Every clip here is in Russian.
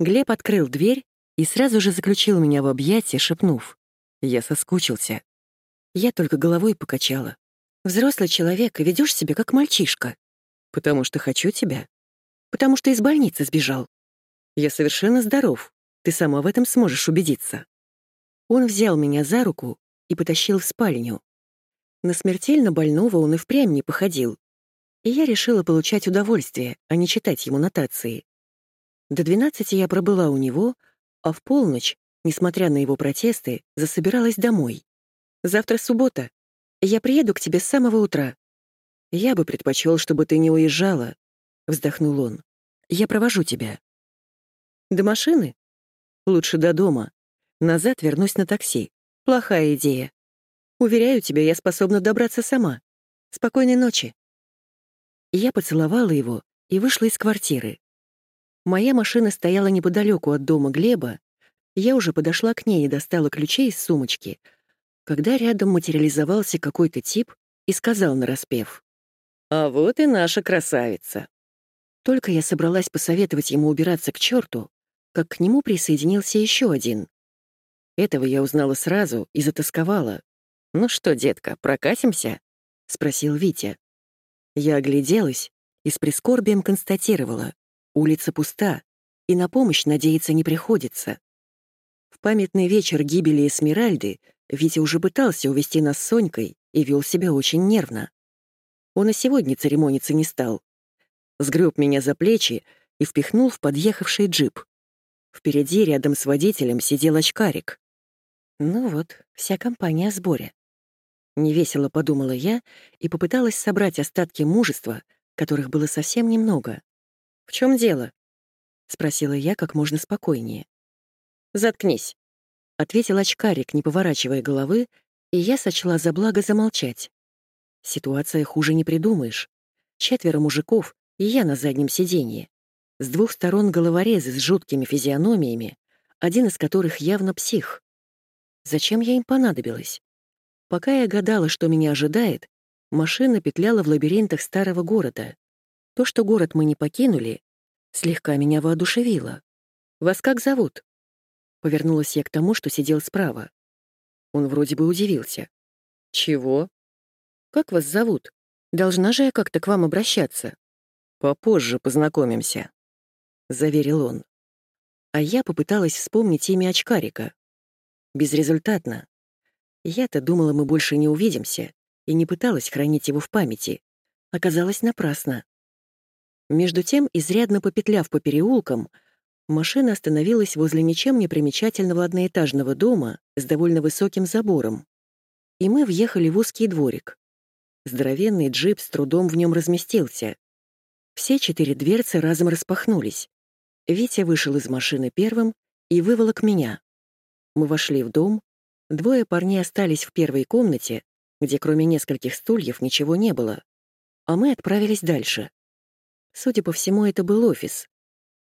Глеб открыл дверь и сразу же заключил меня в объятия, шепнув. Я соскучился. Я только головой покачала. Взрослый человек, и ведёшь себя как мальчишка. Потому что хочу тебя. Потому что из больницы сбежал. Я совершенно здоров. Ты сама в этом сможешь убедиться. Он взял меня за руку и потащил в спальню. На смертельно больного он и впрямь не походил. И я решила получать удовольствие, а не читать ему нотации. До двенадцати я пробыла у него, а в полночь, несмотря на его протесты, засобиралась домой. Завтра суббота. Я приеду к тебе с самого утра. Я бы предпочел, чтобы ты не уезжала, вздохнул он. Я провожу тебя. До машины? Лучше до дома. Назад вернусь на такси. Плохая идея. Уверяю тебя, я способна добраться сама. Спокойной ночи. Я поцеловала его и вышла из квартиры. Моя машина стояла неподалеку от дома Глеба. Я уже подошла к ней и достала ключи из сумочки, когда рядом материализовался какой-то тип и сказал нараспев. «А вот и наша красавица». Только я собралась посоветовать ему убираться к черту, как к нему присоединился еще один. Этого я узнала сразу и затасковала. «Ну что, детка, прокатимся?» — спросил Витя. Я огляделась и с прискорбием констатировала. Улица пуста, и на помощь надеяться не приходится. В памятный вечер гибели Эсмеральды Витя уже пытался увести нас с Сонькой и вел себя очень нервно. Он и сегодня церемониться не стал. Сгреб меня за плечи и впихнул в подъехавший джип. Впереди, рядом с водителем, сидел очкарик. Ну вот, вся компания о сборе. Невесело подумала я и попыталась собрать остатки мужества, которых было совсем немного. «В чем дело?» — спросила я как можно спокойнее. «Заткнись», — ответил очкарик, не поворачивая головы, и я сочла за благо замолчать. Ситуация хуже не придумаешь. Четверо мужиков, и я на заднем сиденье. С двух сторон головорезы с жуткими физиономиями, один из которых явно псих. Зачем я им понадобилась? Пока я гадала, что меня ожидает, машина петляла в лабиринтах старого города. То, что город мы не покинули, слегка меня воодушевило. «Вас как зовут?» Повернулась я к тому, что сидел справа. Он вроде бы удивился. «Чего? Как вас зовут? Должна же я как-то к вам обращаться?» «Попозже познакомимся», — заверил он. А я попыталась вспомнить имя очкарика. Безрезультатно. Я-то думала, мы больше не увидимся, и не пыталась хранить его в памяти. Оказалось напрасно. Между тем, изрядно попетляв по переулкам, машина остановилась возле ничем не примечательного одноэтажного дома с довольно высоким забором. И мы въехали в узкий дворик. Здоровенный джип с трудом в нем разместился. Все четыре дверцы разом распахнулись. Витя вышел из машины первым и выволок меня. Мы вошли в дом. Двое парней остались в первой комнате, где кроме нескольких стульев ничего не было. А мы отправились дальше. Судя по всему, это был офис.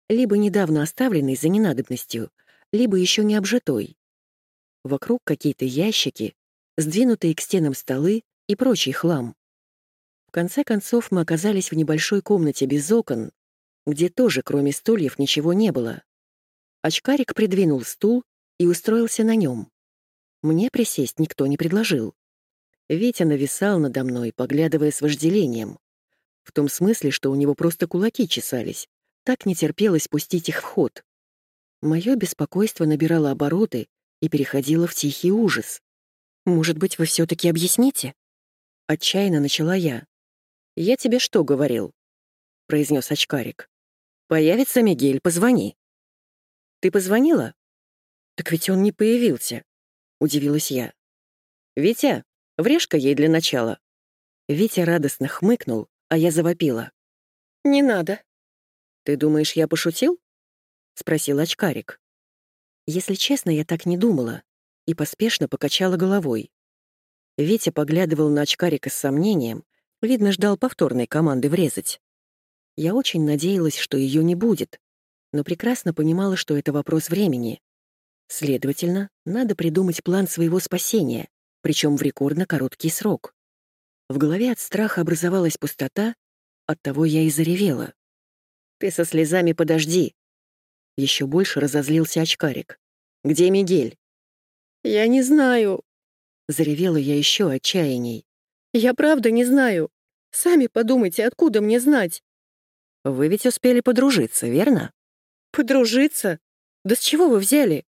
Либо недавно оставленный за ненадобностью, либо еще не обжитой. Вокруг какие-то ящики, сдвинутые к стенам столы и прочий хлам. В конце концов мы оказались в небольшой комнате без окон, где тоже, кроме стульев, ничего не было. Очкарик придвинул стул и устроился на нем. Мне присесть никто не предложил. Витя нависал надо мной, поглядывая с вожделением. В том смысле, что у него просто кулаки чесались. Так не терпелось пустить их в ход. Мое беспокойство набирало обороты и переходило в тихий ужас. «Может быть, вы все таки объясните?» Отчаянно начала я. «Я тебе что говорил?» — произнес очкарик. «Появится Мигель, позвони». «Ты позвонила?» «Так ведь он не появился», — удивилась я. «Витя, врежь-ка ей для начала». Витя радостно хмыкнул, а я завопила. «Не надо». «Ты думаешь, я пошутил?» — спросил очкарик. Если честно, я так не думала и поспешно покачала головой. Витя поглядывал на очкарика с сомнением, видно, ждал повторной команды врезать. Я очень надеялась, что ее не будет, но прекрасно понимала, что это вопрос времени. Следовательно, надо придумать план своего спасения, причем в рекордно короткий срок. В голове от страха образовалась пустота, оттого я и заревела. «Ты со слезами подожди!» Еще больше разозлился очкарик. «Где Мигель?» «Я не знаю», — заревела я еще отчаянней. «Я правда не знаю. Сами подумайте, откуда мне знать?» «Вы ведь успели подружиться, верно?» «Подружиться? Да с чего вы взяли?»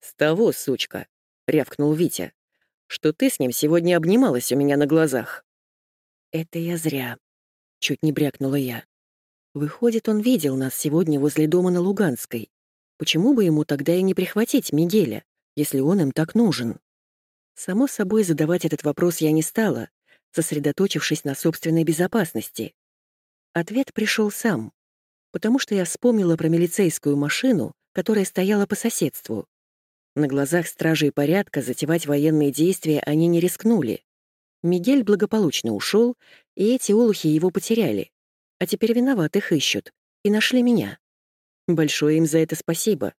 «С того, сучка», — рявкнул Витя, «что ты с ним сегодня обнималась у меня на глазах». «Это я зря», — чуть не брякнула я. «Выходит, он видел нас сегодня возле дома на Луганской. Почему бы ему тогда и не прихватить Мигеля, если он им так нужен?» Само собой, задавать этот вопрос я не стала, сосредоточившись на собственной безопасности. Ответ пришел сам, потому что я вспомнила про милицейскую машину, которая стояла по соседству. На глазах стражей порядка затевать военные действия они не рискнули. Мигель благополучно ушел, и эти олухи его потеряли. А теперь виноватых ищут. И нашли меня. Большое им за это спасибо.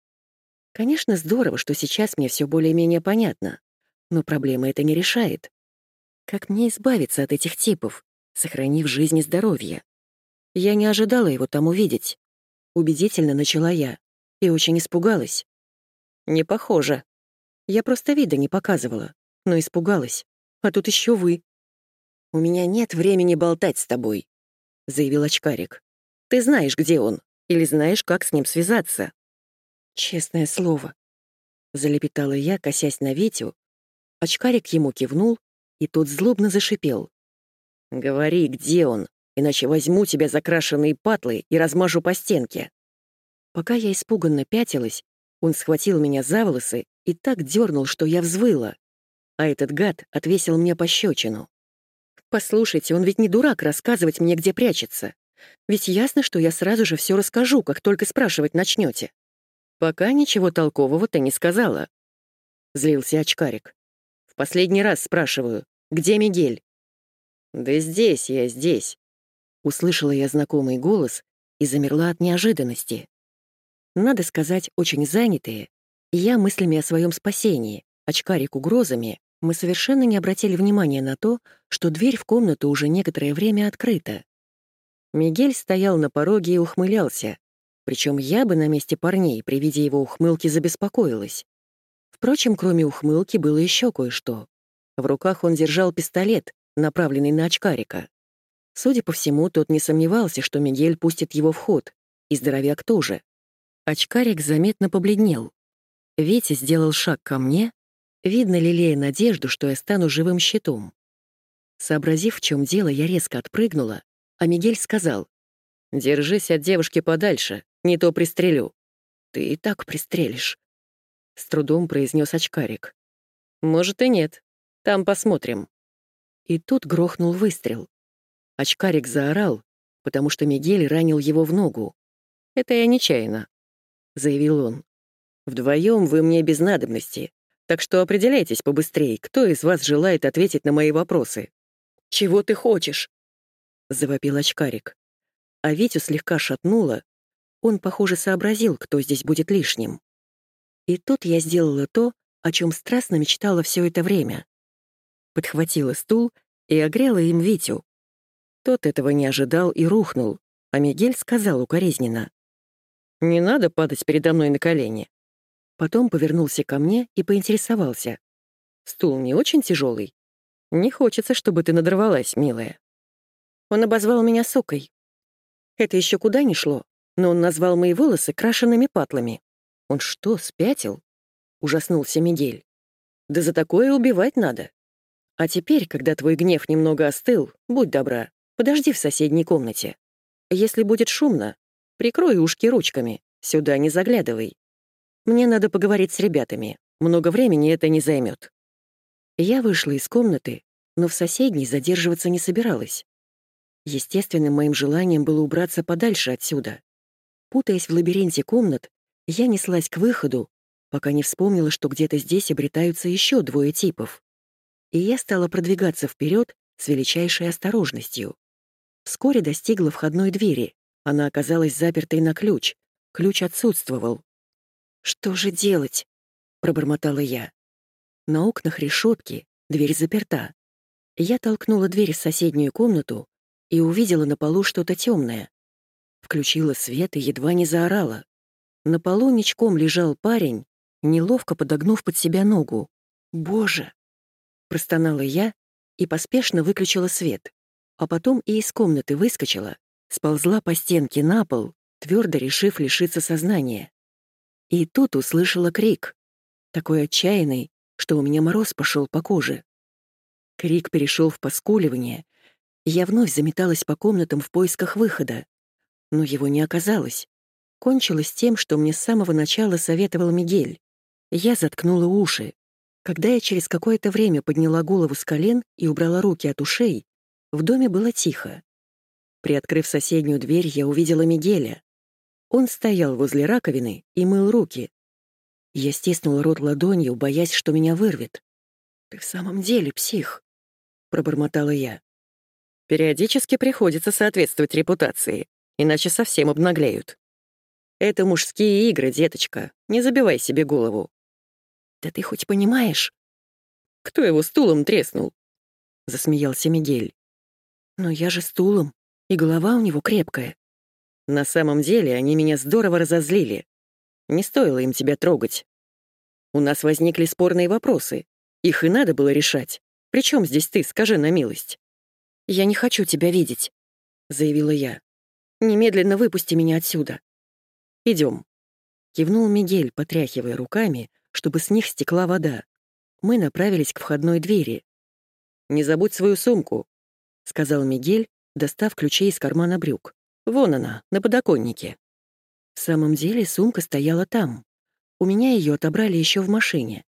Конечно, здорово, что сейчас мне все более-менее понятно. Но проблема это не решает. Как мне избавиться от этих типов, сохранив жизнь и здоровье? Я не ожидала его там увидеть. Убедительно начала я и очень испугалась. Не похоже. Я просто вида не показывала, но испугалась. А тут еще вы. «У меня нет времени болтать с тобой», — заявил очкарик. «Ты знаешь, где он, или знаешь, как с ним связаться». «Честное слово», — залепетала я, косясь на Витю, Очкарик ему кивнул, и тот злобно зашипел. «Говори, где он, иначе возьму тебя закрашенные патлы и размажу по стенке». Пока я испуганно пятилась, он схватил меня за волосы и так дернул, что я взвыла. А этот гад отвесил мне пощечину. «Послушайте, он ведь не дурак рассказывать мне, где прячется. Ведь ясно, что я сразу же все расскажу, как только спрашивать начнете. Пока ничего толкового ты не сказала», — злился очкарик. В последний раз спрашиваю, где Мигель?» «Да здесь я, здесь», — услышала я знакомый голос и замерла от неожиданности. Надо сказать, очень занятые, я мыслями о своем спасении, очкарик угрозами, мы совершенно не обратили внимания на то, что дверь в комнату уже некоторое время открыта. Мигель стоял на пороге и ухмылялся, причем я бы на месте парней при виде его ухмылки забеспокоилась. Впрочем, кроме ухмылки было еще кое-что. В руках он держал пистолет, направленный на очкарика. Судя по всему, тот не сомневался, что Мигель пустит его в ход, и здоровяк тоже. Очкарик заметно побледнел. Витя сделал шаг ко мне, видно, лелея надежду, что я стану живым щитом. Сообразив, в чем дело, я резко отпрыгнула, а Мигель сказал, «Держись от девушки подальше, не то пристрелю». «Ты и так пристрелишь», — с трудом произнес очкарик. «Может и нет. Там посмотрим». И тут грохнул выстрел. Очкарик заорал, потому что Мигель ранил его в ногу. «Это я нечаянно», — заявил он. «Вдвоем вы мне без надобности, так что определяйтесь побыстрее, кто из вас желает ответить на мои вопросы». «Чего ты хочешь?» — завопил очкарик. А Витю слегка шатнуло. Он, похоже, сообразил, кто здесь будет лишним. И тут я сделала то, о чем страстно мечтала все это время. Подхватила стул и огрела им Витю. Тот этого не ожидал и рухнул, а Мигель сказал укоризненно. «Не надо падать передо мной на колени». Потом повернулся ко мне и поинтересовался. «Стул не очень тяжелый? Не хочется, чтобы ты надорвалась, милая». Он обозвал меня сукой. Это еще куда ни шло, но он назвал мои волосы крашенными патлами. «Он что, спятил?» — ужаснулся Мигель. «Да за такое убивать надо. А теперь, когда твой гнев немного остыл, будь добра, подожди в соседней комнате. Если будет шумно, прикрой ушки ручками, сюда не заглядывай. Мне надо поговорить с ребятами, много времени это не займет. Я вышла из комнаты, но в соседней задерживаться не собиралась. Естественным моим желанием было убраться подальше отсюда. Путаясь в лабиринте комнат, я неслась к выходу, пока не вспомнила, что где-то здесь обретаются еще двое типов. И я стала продвигаться вперед с величайшей осторожностью. Вскоре достигла входной двери. Она оказалась запертой на ключ. Ключ отсутствовал. «Что же делать?» — пробормотала я. На окнах решетки, дверь заперта. Я толкнула дверь в соседнюю комнату и увидела на полу что-то темное. Включила свет и едва не заорала. На полу ничком лежал парень, неловко подогнув под себя ногу. «Боже!» — простонала я и поспешно выключила свет, а потом и из комнаты выскочила, сползла по стенке на пол, твердо решив лишиться сознания. И тут услышала крик, такой отчаянный, что у меня мороз пошел по коже. Крик перешел в поскуливание, я вновь заметалась по комнатам в поисках выхода. Но его не оказалось. Кончилось тем, что мне с самого начала советовал Мигель. Я заткнула уши. Когда я через какое-то время подняла голову с колен и убрала руки от ушей, в доме было тихо. Приоткрыв соседнюю дверь, я увидела Мигеля. Он стоял возле раковины и мыл руки. Я стиснула рот ладонью, боясь, что меня вырвет. «Ты в самом деле псих», — пробормотала я. «Периодически приходится соответствовать репутации, иначе совсем обнаглеют. Это мужские игры, деточка, не забивай себе голову». «Да ты хоть понимаешь?» «Кто его стулом треснул?» — засмеялся Мигель. «Но я же стулом, и голова у него крепкая». «На самом деле они меня здорово разозлили. Не стоило им тебя трогать. У нас возникли спорные вопросы. Их и надо было решать. Причем здесь ты, скажи на милость?» «Я не хочу тебя видеть», — заявила я. «Немедленно выпусти меня отсюда». Идем. Кивнул Мигель, потряхивая руками, чтобы с них стекла вода. Мы направились к входной двери. «Не забудь свою сумку», — сказал Мигель, достав ключи из кармана брюк. «Вон она, на подоконнике». В самом деле сумка стояла там. У меня ее отобрали еще в машине.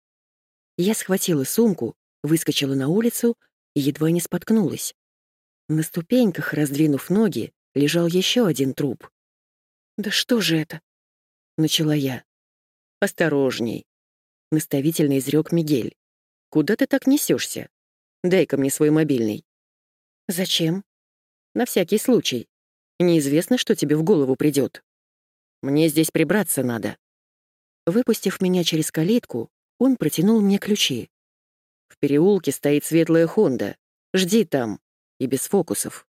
Я схватила сумку, выскочила на улицу и едва не споткнулась. На ступеньках, раздвинув ноги, лежал еще один труп. «Да что же это?» — начала я. «Осторожней», — наставительно изрек Мигель. «Куда ты так несешься? Дай-ка мне свой мобильный». «Зачем?» «На всякий случай. Неизвестно, что тебе в голову придет. Мне здесь прибраться надо». Выпустив меня через калитку, он протянул мне ключи. «В переулке стоит светлая Хонда. Жди там. И без фокусов».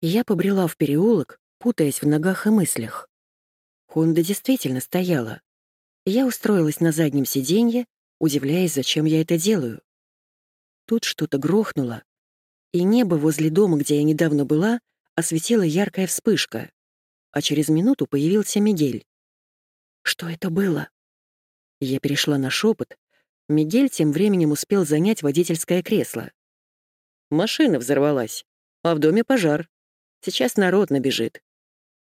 Я побрела в переулок, путаясь в ногах и мыслях. Хонда действительно стояла. Я устроилась на заднем сиденье, удивляясь, зачем я это делаю. Тут что-то грохнуло, и небо возле дома, где я недавно была, осветила яркая вспышка, а через минуту появился Мигель. Что это было? Я перешла на шепот. Мигель тем временем успел занять водительское кресло. Машина взорвалась, а в доме пожар. Сейчас народ набежит.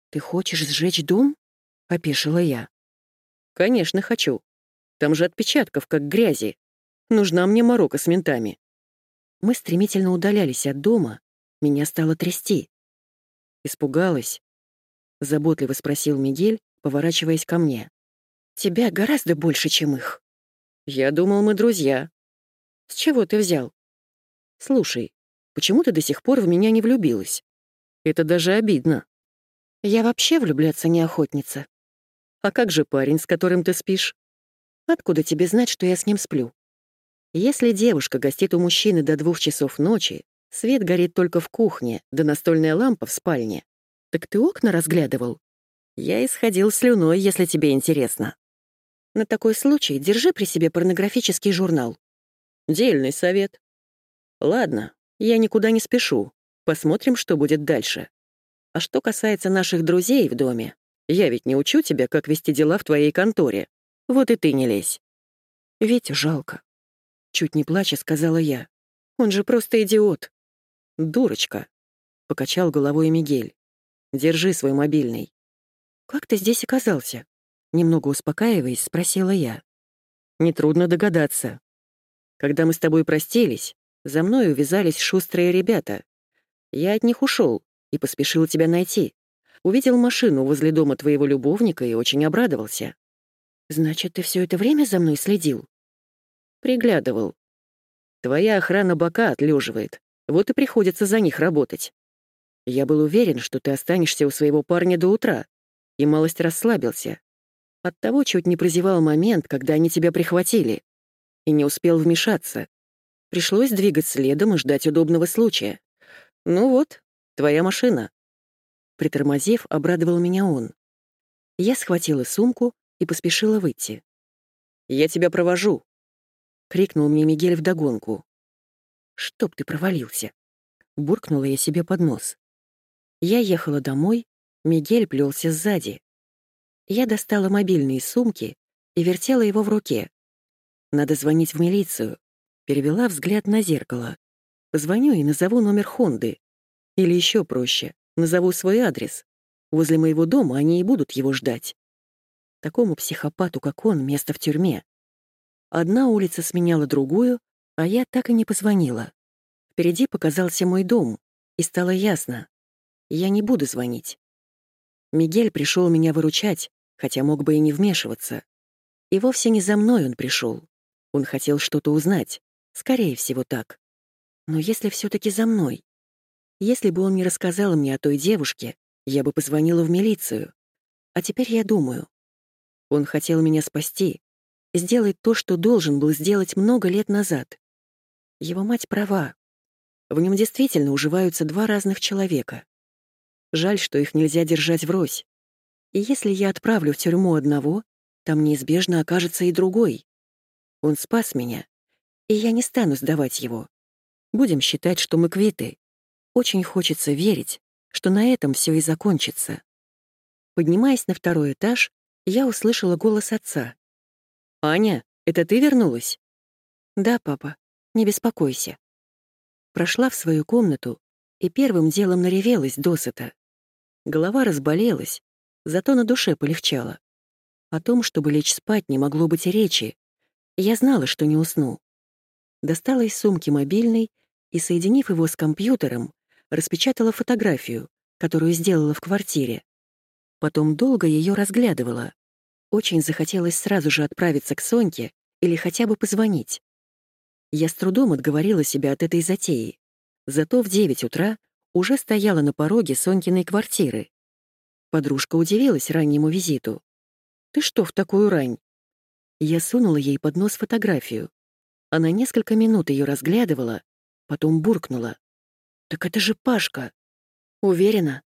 «Ты хочешь сжечь дом?» — опешила я. «Конечно хочу. Там же отпечатков, как грязи. Нужна мне морока с ментами». Мы стремительно удалялись от дома. Меня стало трясти. «Испугалась?» — заботливо спросил Мигель, поворачиваясь ко мне. «Тебя гораздо больше, чем их». «Я думал, мы друзья». «С чего ты взял?» «Слушай, почему ты до сих пор в меня не влюбилась? Это даже обидно». Я вообще влюбляться не охотница. А как же парень, с которым ты спишь? Откуда тебе знать, что я с ним сплю? Если девушка гостит у мужчины до двух часов ночи, свет горит только в кухне, да настольная лампа в спальне, так ты окна разглядывал? Я исходил слюной, если тебе интересно. На такой случай держи при себе порнографический журнал. Дельный совет. Ладно, я никуда не спешу. Посмотрим, что будет дальше. А что касается наших друзей в доме, я ведь не учу тебя, как вести дела в твоей конторе. Вот и ты не лезь. Ведь жалко. Чуть не плача, сказала я. Он же просто идиот. Дурочка. Покачал головой Мигель. Держи свой мобильный. Как ты здесь оказался? Немного успокаиваясь, спросила я. Нетрудно догадаться. Когда мы с тобой простились, за мной увязались шустрые ребята. Я от них ушел, и поспешил тебя найти. Увидел машину возле дома твоего любовника и очень обрадовался. Значит, ты все это время за мной следил? Приглядывал. Твоя охрана бока отлеживает, вот и приходится за них работать. Я был уверен, что ты останешься у своего парня до утра, и малость расслабился. Оттого чуть не прозевал момент, когда они тебя прихватили, и не успел вмешаться. Пришлось двигать следом и ждать удобного случая. Ну вот, Твоя машина». Притормозив, обрадовал меня он. Я схватила сумку и поспешила выйти. «Я тебя провожу!» — крикнул мне Мигель вдогонку. «Чтоб ты провалился!» — буркнула я себе под нос. Я ехала домой, Мигель плелся сзади. Я достала мобильный из сумки и вертела его в руке. Надо звонить в милицию. Перевела взгляд на зеркало. Позвоню и назову номер Хонды. Или еще проще, назову свой адрес. Возле моего дома они и будут его ждать. Такому психопату, как он, место в тюрьме. Одна улица сменяла другую, а я так и не позвонила. Впереди показался мой дом, и стало ясно. Я не буду звонить. Мигель пришел меня выручать, хотя мог бы и не вмешиваться. И вовсе не за мной он пришел. Он хотел что-то узнать. Скорее всего, так. Но если все таки за мной? Если бы он не рассказал мне о той девушке, я бы позвонила в милицию. А теперь я думаю. Он хотел меня спасти, сделать то, что должен был сделать много лет назад. Его мать права. В нем действительно уживаются два разных человека. Жаль, что их нельзя держать врозь. И если я отправлю в тюрьму одного, там неизбежно окажется и другой. Он спас меня, и я не стану сдавать его. Будем считать, что мы квиты. Очень хочется верить, что на этом все и закончится. Поднимаясь на второй этаж, я услышала голос отца. «Аня, это ты вернулась?» «Да, папа, не беспокойся». Прошла в свою комнату и первым делом наревелась досыта. Голова разболелась, зато на душе полегчало. О том, чтобы лечь спать, не могло быть и речи. Я знала, что не усну. Достала из сумки мобильный и, соединив его с компьютером, распечатала фотографию, которую сделала в квартире. Потом долго ее разглядывала. Очень захотелось сразу же отправиться к Соньке или хотя бы позвонить. Я с трудом отговорила себя от этой затеи. Зато в 9 утра уже стояла на пороге Сонькиной квартиры. Подружка удивилась раннему визиту. «Ты что в такую рань?» Я сунула ей под нос фотографию. Она несколько минут ее разглядывала, потом буркнула. «Так это же Пашка!» «Уверена?»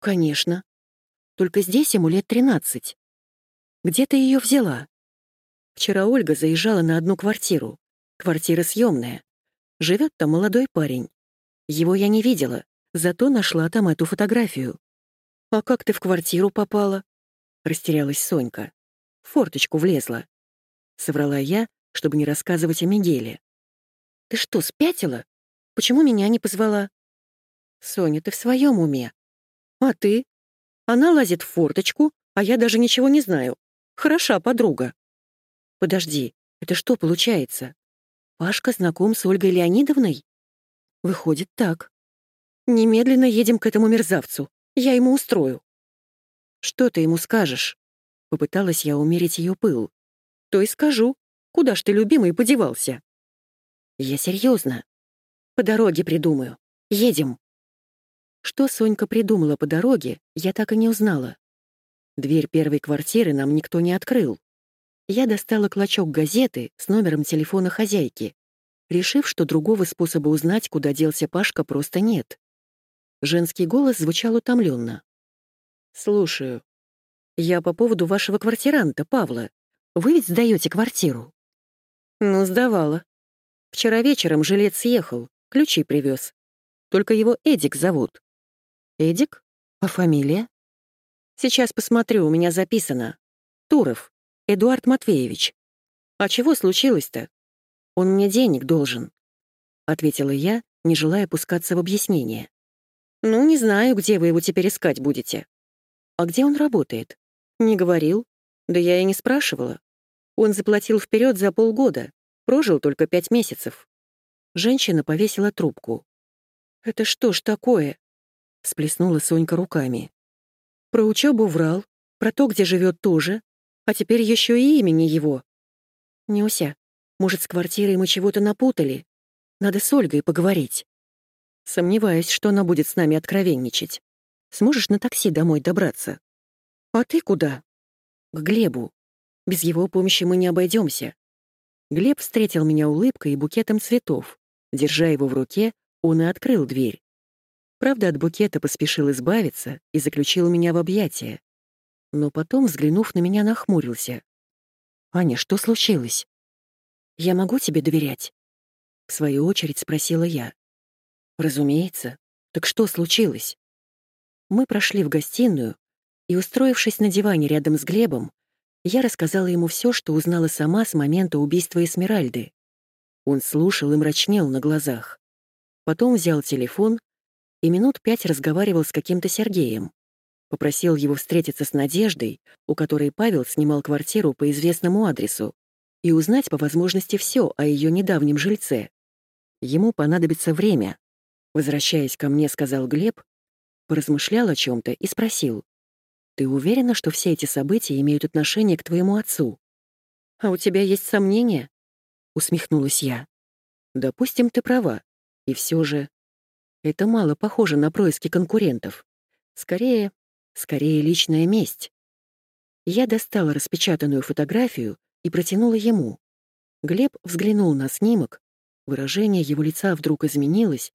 «Конечно. Только здесь ему лет тринадцать. Где ты ее взяла?» Вчера Ольга заезжала на одну квартиру. Квартира съемная. Живет там молодой парень. Его я не видела, зато нашла там эту фотографию. «А как ты в квартиру попала?» — растерялась Сонька. В форточку влезла. Соврала я, чтобы не рассказывать о Мигеле. «Ты что, спятила? Почему меня не позвала?» «Соня, ты в своем уме?» «А ты?» «Она лазит в форточку, а я даже ничего не знаю. Хороша подруга». «Подожди, это что получается? Пашка знаком с Ольгой Леонидовной?» «Выходит так. Немедленно едем к этому мерзавцу. Я ему устрою». «Что ты ему скажешь?» Попыталась я умерить ее пыл. «То и скажу. Куда ж ты, любимый, подевался?» «Я серьезно. По дороге придумаю. Едем». Что Сонька придумала по дороге, я так и не узнала. Дверь первой квартиры нам никто не открыл. Я достала клочок газеты с номером телефона хозяйки, решив, что другого способа узнать, куда делся Пашка, просто нет. Женский голос звучал утомленно. «Слушаю. Я по поводу вашего квартиранта, Павла. Вы ведь сдаете квартиру?» «Ну, сдавала. Вчера вечером жилец съехал, ключи привез. Только его Эдик зовут». «Эдик? А фамилия?» «Сейчас посмотрю, у меня записано. Туров, Эдуард Матвеевич. А чего случилось-то? Он мне денег должен», — ответила я, не желая пускаться в объяснение. «Ну, не знаю, где вы его теперь искать будете». «А где он работает?» «Не говорил. Да я и не спрашивала. Он заплатил вперед за полгода, прожил только пять месяцев». Женщина повесила трубку. «Это что ж такое?» — сплеснула Сонька руками. «Про учебу врал, про то, где живет тоже, а теперь еще и имени его. Нюся, может, с квартирой мы чего-то напутали? Надо с Ольгой поговорить. Сомневаюсь, что она будет с нами откровенничать. Сможешь на такси домой добраться? А ты куда? К Глебу. Без его помощи мы не обойдемся. Глеб встретил меня улыбкой и букетом цветов. Держа его в руке, он и открыл дверь. Правда, от букета поспешил избавиться и заключил меня в объятия. Но потом, взглянув на меня, нахмурился. «Аня, что случилось?» «Я могу тебе доверять?» В свою очередь спросила я. «Разумеется. Так что случилось?» Мы прошли в гостиную, и, устроившись на диване рядом с Глебом, я рассказала ему все, что узнала сама с момента убийства Эсмеральды. Он слушал и мрачнел на глазах. Потом взял телефон и минут пять разговаривал с каким-то Сергеем. Попросил его встретиться с Надеждой, у которой Павел снимал квартиру по известному адресу, и узнать по возможности все о ее недавнем жильце. Ему понадобится время. Возвращаясь ко мне, сказал Глеб, поразмышлял о чем то и спросил. «Ты уверена, что все эти события имеют отношение к твоему отцу?» «А у тебя есть сомнения?» — усмехнулась я. «Допустим, ты права. И все же это мало похоже на происки конкурентов. Скорее, скорее личная месть. Я достала распечатанную фотографию и протянула ему. Глеб взглянул на снимок, выражение его лица вдруг изменилось,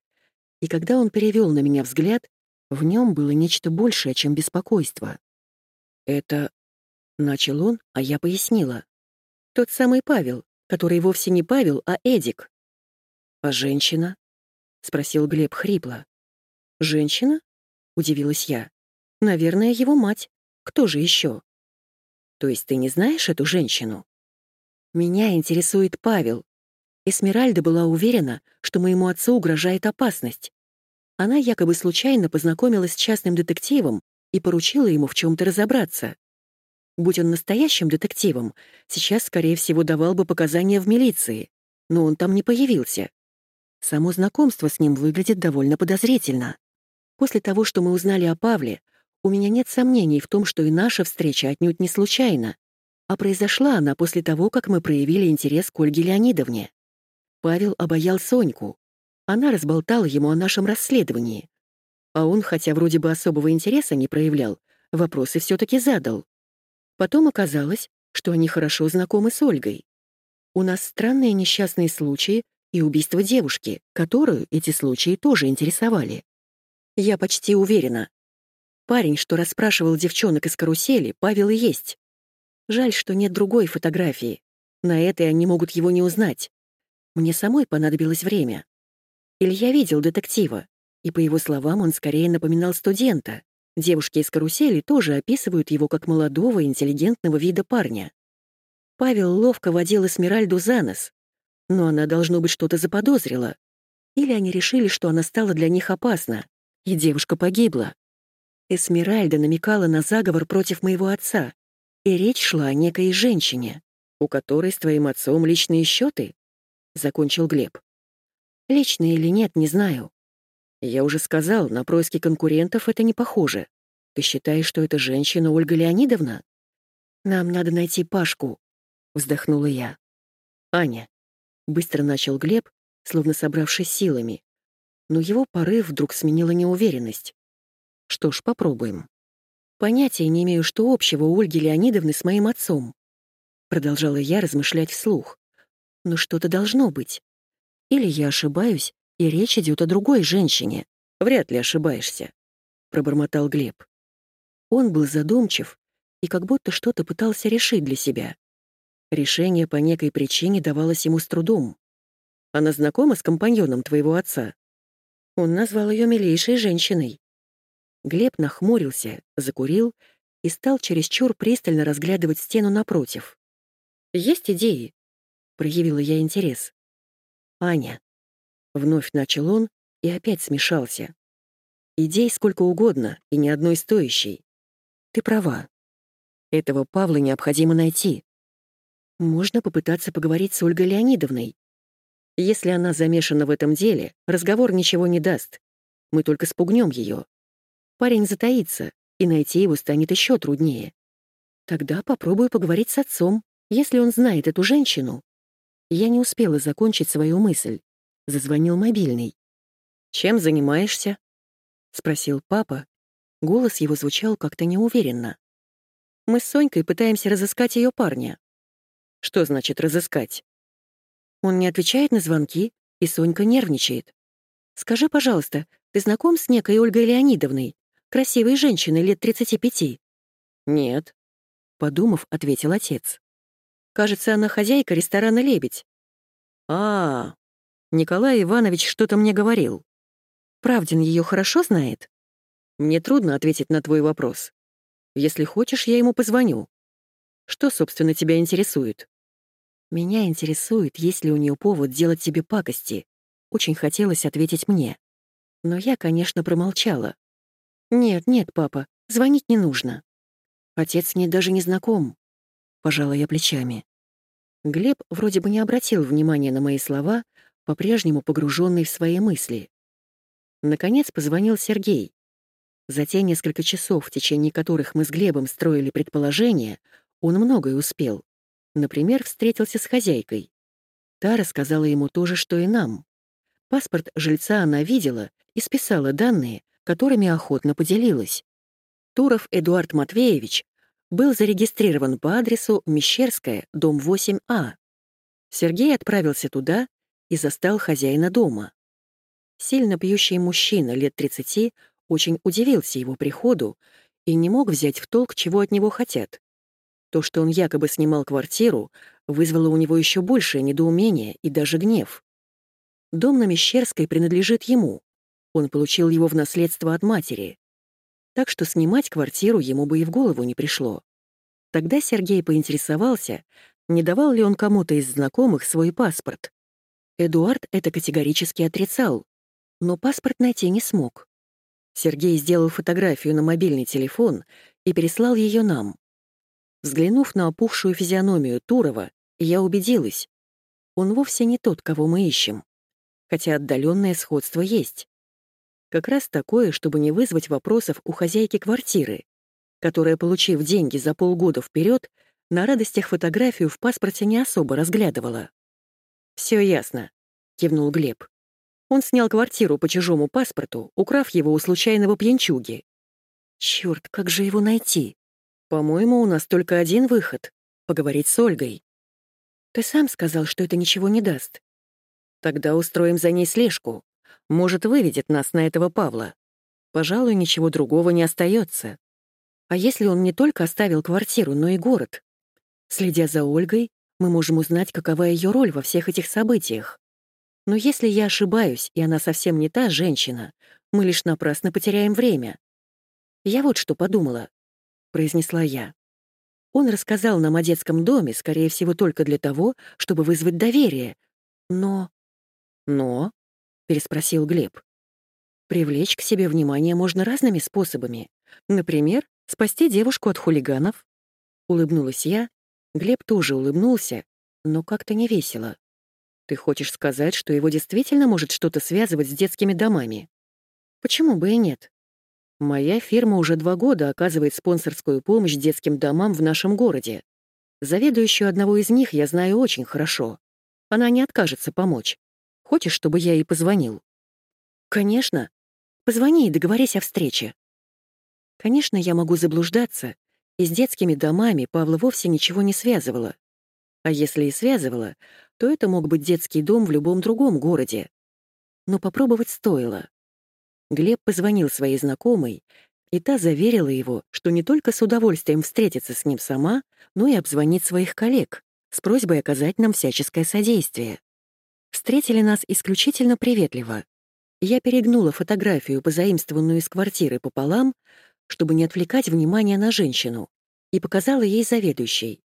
и когда он перевел на меня взгляд, в нем было нечто большее, чем беспокойство. «Это...» — начал он, а я пояснила. «Тот самый Павел, который вовсе не Павел, а Эдик». «А женщина?» — спросил Глеб хрипло. «Женщина?» — удивилась я. «Наверное, его мать. Кто же еще?» «То есть ты не знаешь эту женщину?» «Меня интересует Павел. Эсмеральда была уверена, что моему отцу угрожает опасность. Она якобы случайно познакомилась с частным детективом и поручила ему в чем то разобраться. Будь он настоящим детективом, сейчас, скорее всего, давал бы показания в милиции, но он там не появился. Само знакомство с ним выглядит довольно подозрительно. После того, что мы узнали о Павле, у меня нет сомнений в том, что и наша встреча отнюдь не случайна, а произошла она после того, как мы проявили интерес к Ольге Леонидовне. Павел обаял Соньку. Она разболтала ему о нашем расследовании. А он, хотя вроде бы особого интереса не проявлял, вопросы все таки задал. Потом оказалось, что они хорошо знакомы с Ольгой. У нас странные несчастные случаи, и убийство девушки, которую эти случаи тоже интересовали. Я почти уверена. Парень, что расспрашивал девчонок из карусели, Павел и есть. Жаль, что нет другой фотографии. На этой они могут его не узнать. Мне самой понадобилось время. Илья видел детектива, и, по его словам, он скорее напоминал студента. Девушки из карусели тоже описывают его как молодого, интеллигентного вида парня. Павел ловко водил Эсмеральду за нос, но она, должно быть, что-то заподозрила. Или они решили, что она стала для них опасна, и девушка погибла. Эсмеральда намекала на заговор против моего отца, и речь шла о некой женщине, у которой с твоим отцом личные счеты, закончил Глеб. Личные или нет, не знаю. Я уже сказал, на происки конкурентов это не похоже. Ты считаешь, что это женщина Ольга Леонидовна? Нам надо найти Пашку, вздохнула я. Аня, Быстро начал Глеб, словно собравшись силами. Но его порыв вдруг сменила неуверенность. Что ж, попробуем. Понятия не имею, что общего у Ольги Леонидовны с моим отцом. Продолжала я размышлять вслух. Но что-то должно быть. Или я ошибаюсь, и речь идет о другой женщине. Вряд ли ошибаешься, пробормотал Глеб. Он был задумчив и как будто что-то пытался решить для себя. Решение по некой причине давалось ему с трудом. Она знакома с компаньоном твоего отца? Он назвал ее милейшей женщиной. Глеб нахмурился, закурил и стал чересчур пристально разглядывать стену напротив. «Есть идеи?» — проявила я интерес. «Аня». Вновь начал он и опять смешался. «Идей сколько угодно и ни одной стоящей. Ты права. Этого Павла необходимо найти. Можно попытаться поговорить с Ольгой Леонидовной. Если она замешана в этом деле, разговор ничего не даст. Мы только спугнем ее. Парень затаится, и найти его станет еще труднее. Тогда попробую поговорить с отцом, если он знает эту женщину. Я не успела закончить свою мысль. Зазвонил мобильный. «Чем занимаешься?» — спросил папа. Голос его звучал как-то неуверенно. «Мы с Сонькой пытаемся разыскать ее парня. Что значит разыскать? Он не отвечает на звонки, и Сонька нервничает. Скажи, пожалуйста, ты знаком с некой Ольгой Леонидовной, красивой женщиной лет 35? Нет. Подумав, ответил отец. Кажется, она хозяйка ресторана «Лебедь». А, -а, -а. Николай Иванович что-то мне говорил. Правдин ее хорошо знает? Мне трудно ответить на твой вопрос. Если хочешь, я ему позвоню. Что, собственно, тебя интересует? Меня интересует, есть ли у нее повод делать тебе пакости. Очень хотелось ответить мне. Но я, конечно, промолчала. Нет, нет, папа, звонить не нужно. Отец с ней даже не знаком. Пожала я плечами. Глеб вроде бы не обратил внимания на мои слова, по-прежнему погруженный в свои мысли. Наконец позвонил Сергей. За те несколько часов, в течение которых мы с Глебом строили предположения, он многое успел. Например, встретился с хозяйкой. Та рассказала ему то же, что и нам. Паспорт жильца она видела и списала данные, которыми охотно поделилась. Туров Эдуард Матвеевич был зарегистрирован по адресу Мещерская, дом 8А. Сергей отправился туда и застал хозяина дома. Сильно пьющий мужчина лет 30 очень удивился его приходу и не мог взять в толк, чего от него хотят. То, что он якобы снимал квартиру, вызвало у него еще большее недоумение и даже гнев. Дом на Мещерской принадлежит ему. Он получил его в наследство от матери. Так что снимать квартиру ему бы и в голову не пришло. Тогда Сергей поинтересовался, не давал ли он кому-то из знакомых свой паспорт. Эдуард это категорически отрицал, но паспорт найти не смог. Сергей сделал фотографию на мобильный телефон и переслал ее нам. Взглянув на опухшую физиономию Турова, я убедилась. Он вовсе не тот, кого мы ищем. Хотя отдаленное сходство есть. Как раз такое, чтобы не вызвать вопросов у хозяйки квартиры, которая, получив деньги за полгода вперед, на радостях фотографию в паспорте не особо разглядывала. Все ясно», — кивнул Глеб. Он снял квартиру по чужому паспорту, украв его у случайного пьянчуги. Черт, как же его найти? По-моему, у нас только один выход — поговорить с Ольгой. Ты сам сказал, что это ничего не даст. Тогда устроим за ней слежку. Может, выведет нас на этого Павла. Пожалуй, ничего другого не остается. А если он не только оставил квартиру, но и город? Следя за Ольгой, мы можем узнать, какова ее роль во всех этих событиях. Но если я ошибаюсь, и она совсем не та женщина, мы лишь напрасно потеряем время. Я вот что подумала, — произнесла я. Он рассказал нам о детском доме, скорее всего, только для того, чтобы вызвать доверие. Но... Но? — переспросил Глеб. Привлечь к себе внимание можно разными способами. Например, спасти девушку от хулиганов. Улыбнулась я. Глеб тоже улыбнулся, но как-то не весело. Ты хочешь сказать, что его действительно может что-то связывать с детскими домами? Почему бы и нет? Моя фирма уже два года оказывает спонсорскую помощь детским домам в нашем городе. Заведующую одного из них я знаю очень хорошо. Она не откажется помочь. Хочешь, чтобы я ей позвонил? Конечно. Позвони и договорись о встрече. Конечно, я могу заблуждаться, и с детскими домами Павла вовсе ничего не связывало. А если и связывало, то это мог быть детский дом в любом другом городе. Но попробовать стоило. Глеб позвонил своей знакомой, и та заверила его, что не только с удовольствием встретится с ним сама, но и обзвонит своих коллег с просьбой оказать нам всяческое содействие. Встретили нас исключительно приветливо. Я перегнула фотографию, позаимствованную из квартиры пополам, чтобы не отвлекать внимание на женщину, и показала ей заведующей.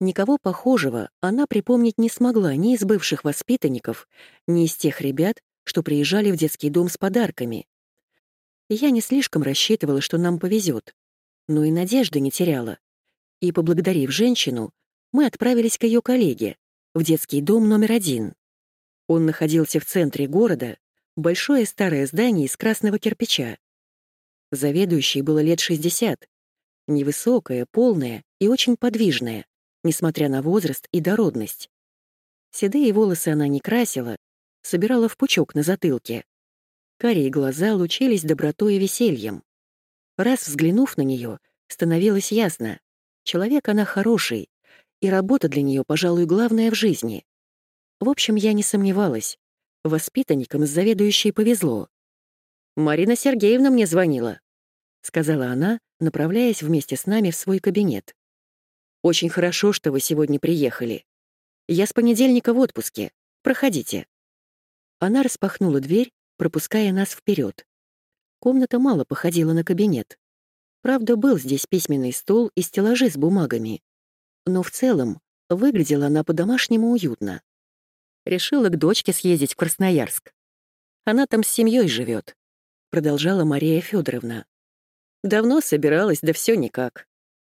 Никого похожего она припомнить не смогла ни из бывших воспитанников, ни из тех ребят, что приезжали в детский дом с подарками. Я не слишком рассчитывала, что нам повезет, но и надежды не теряла. И, поблагодарив женщину, мы отправились к ее коллеге, в детский дом номер один. Он находился в центре города, большое старое здание из красного кирпича. Заведующей было лет 60, невысокая, полная и очень подвижная несмотря на возраст и дородность. Седые волосы она не красила, собирала в пучок на затылке. Карие глаза лучились добротой и весельем. Раз взглянув на нее, становилось ясно. Человек она хороший, и работа для нее, пожалуй, главная в жизни. В общем, я не сомневалась. Воспитанникам с заведующей повезло. «Марина Сергеевна мне звонила», сказала она, направляясь вместе с нами в свой кабинет. «Очень хорошо, что вы сегодня приехали. Я с понедельника в отпуске. Проходите». Она распахнула дверь, пропуская нас вперед. Комната мало походила на кабинет. Правда, был здесь письменный стол и стеллажи с бумагами. Но в целом выглядела она по-домашнему уютно. Решила к дочке съездить в Красноярск. Она там с семьей живет, продолжала Мария Федоровна. Давно собиралась, да все никак.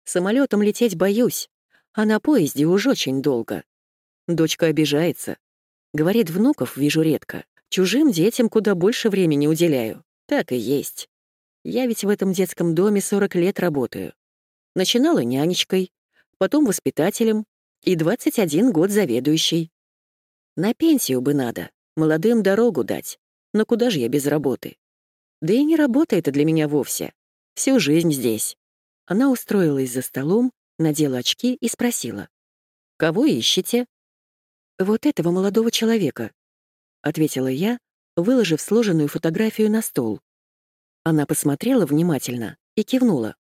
Самолетом лететь боюсь, а на поезде уже очень долго. Дочка обижается. Говорит, внуков вижу редко. Чужим детям куда больше времени уделяю. Так и есть. Я ведь в этом детском доме 40 лет работаю. Начинала нянечкой, потом воспитателем и 21 год заведующей. На пенсию бы надо, молодым дорогу дать. Но куда же я без работы? Да и не работа это для меня вовсе. Всю жизнь здесь. Она устроилась за столом, надела очки и спросила. «Кого ищете?» «Вот этого молодого человека», — ответила я, выложив сложенную фотографию на стол. Она посмотрела внимательно и кивнула.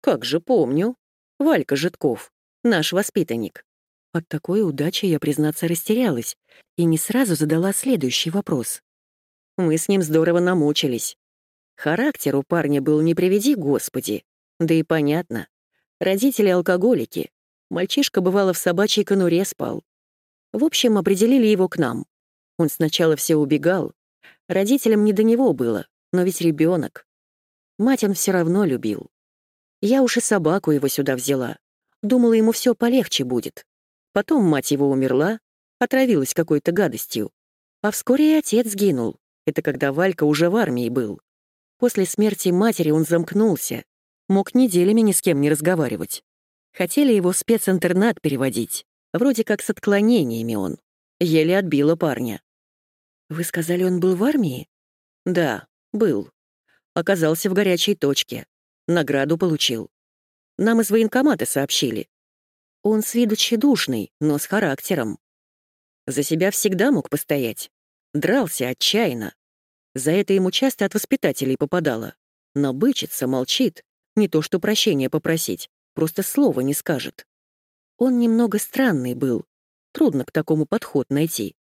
«Как же помню. Валька Житков, наш воспитанник». От такой удачи я, признаться, растерялась и не сразу задала следующий вопрос. Мы с ним здорово намучились. Характер у парня был не приведи Господи. Да и понятно. Родители алкоголики. Мальчишка бывало в собачьей конуре спал. В общем, определили его к нам. Он сначала все убегал. Родителям не до него было, но ведь ребенок. Мать он все равно любил. Я уж и собаку его сюда взяла. Думала, ему все полегче будет. Потом мать его умерла, отравилась какой-то гадостью. А вскоре и отец сгинул. Это когда Валька уже в армии был. После смерти матери он замкнулся. Мог неделями ни с кем не разговаривать. Хотели его в специнтернат переводить. Вроде как с отклонениями он. Еле отбила парня. «Вы сказали, он был в армии?» «Да, был. Оказался в горячей точке. Награду получил. Нам из военкомата сообщили. Он с виду тщедушный, но с характером. За себя всегда мог постоять. Дрался отчаянно. За это ему часто от воспитателей попадало. Но бычится, молчит. Не то что прощения попросить, просто слова не скажет. Он немного странный был. Трудно к такому подход найти.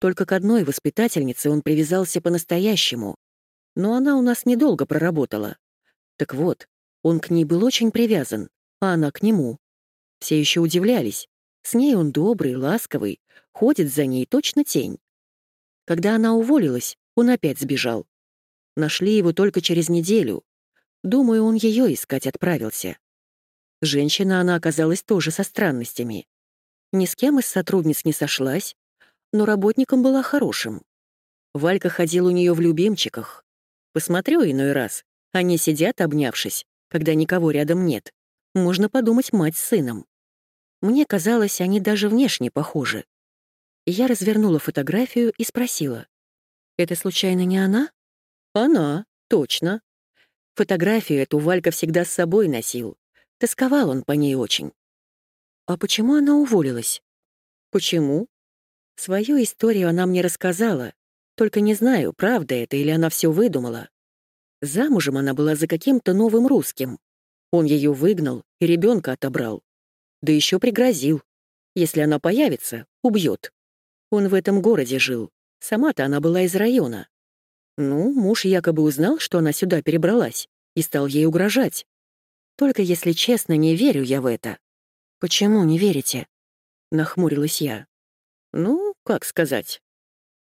Только к одной воспитательнице он привязался по-настоящему. Но она у нас недолго проработала. Так вот, он к ней был очень привязан, а она к нему. Все еще удивлялись. С ней он добрый, ласковый, ходит за ней точно тень. Когда она уволилась, он опять сбежал. Нашли его только через неделю. Думаю, он ее искать отправился. Женщина она оказалась тоже со странностями. Ни с кем из сотрудниц не сошлась, но работником была хорошим. Валька ходил у нее в любимчиках. Посмотрю иной раз. Они сидят, обнявшись, когда никого рядом нет. Можно подумать мать с сыном. Мне казалось, они даже внешне похожи. Я развернула фотографию и спросила. Это случайно не она? Она, точно. Фотографию эту Валька всегда с собой носил. Тосковал он по ней очень. А почему она уволилась? Почему? Свою историю она мне рассказала, только не знаю, правда это или она все выдумала. Замужем она была за каким-то новым русским. Он ее выгнал и ребенка отобрал. Да еще пригрозил. Если она появится, убьет. Он в этом городе жил, Сама-то она была из района. Ну, муж якобы узнал, что она сюда перебралась, и стал ей угрожать. Только, если честно, не верю я в это. «Почему не верите?» — нахмурилась я. «Ну, как сказать.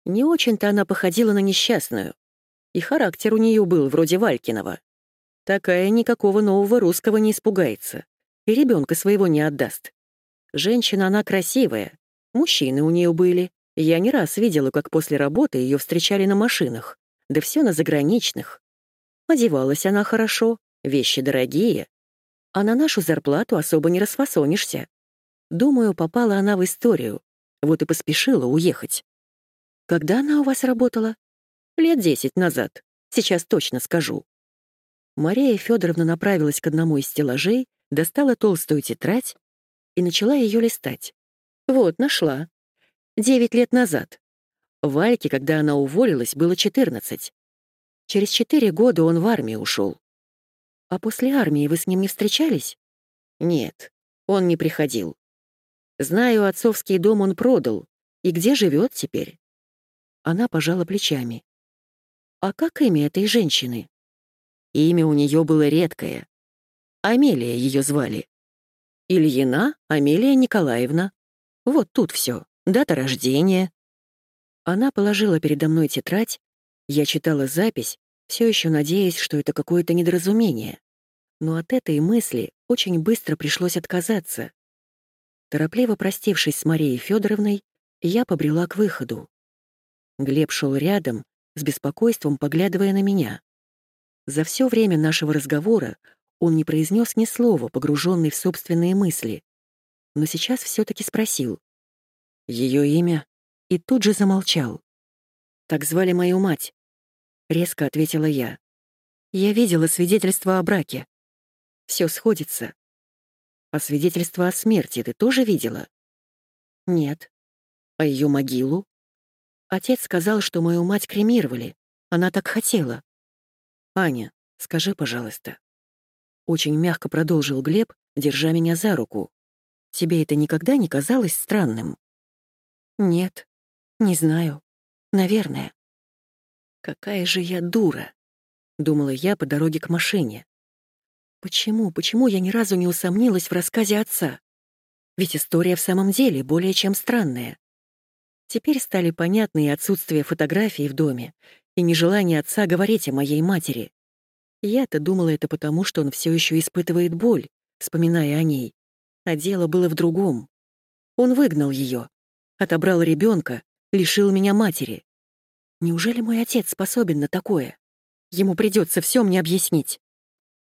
Не очень-то она походила на несчастную. И характер у нее был вроде Валькинова. Такая никакого нового русского не испугается. И ребенка своего не отдаст. Женщина она красивая. Мужчины у нее были. Я не раз видела, как после работы ее встречали на машинах, да все на заграничных. Одевалась она хорошо, вещи дорогие, а на нашу зарплату особо не расфасонишься. Думаю, попала она в историю, вот и поспешила уехать. Когда она у вас работала? Лет десять назад, сейчас точно скажу. Мария Федоровна направилась к одному из стеллажей, достала толстую тетрадь и начала ее листать. Вот, нашла. Девять лет назад. Вальке, когда она уволилась, было 14. Через четыре года он в армию ушел. А после армии вы с ним не встречались? Нет, он не приходил. Знаю, отцовский дом он продал. И где живет теперь? Она пожала плечами. А как имя этой женщины? Имя у нее было редкое. Амелия ее звали. Ильина Амелия Николаевна. Вот тут все. Дата рождения. Она положила передо мной тетрадь, я читала запись, все еще надеясь, что это какое-то недоразумение. Но от этой мысли очень быстро пришлось отказаться. Торопливо простившись с Марией Федоровной, я побрела к выходу. Глеб шел рядом, с беспокойством поглядывая на меня. За все время нашего разговора он не произнес ни слова, погруженный в собственные мысли, но сейчас все-таки спросил. Ее имя и тут же замолчал. «Так звали мою мать», — резко ответила я. «Я видела свидетельство о браке. Все сходится. А свидетельство о смерти ты тоже видела?» «Нет». «А ее могилу?» Отец сказал, что мою мать кремировали. Она так хотела. «Аня, скажи, пожалуйста, очень мягко продолжил Глеб, держа меня за руку. «Тебе это никогда не казалось странным?» «Нет, не знаю. Наверное». «Какая же я дура!» — думала я по дороге к машине. «Почему, почему я ни разу не усомнилась в рассказе отца? Ведь история в самом деле более чем странная. Теперь стали понятны и отсутствие фотографий в доме, и нежелание отца говорить о моей матери. Я-то думала это потому, что он все еще испытывает боль, вспоминая о ней. А дело было в другом. Он выгнал ее, отобрал ребенка, лишил меня матери. Неужели мой отец способен на такое? Ему придется все мне объяснить,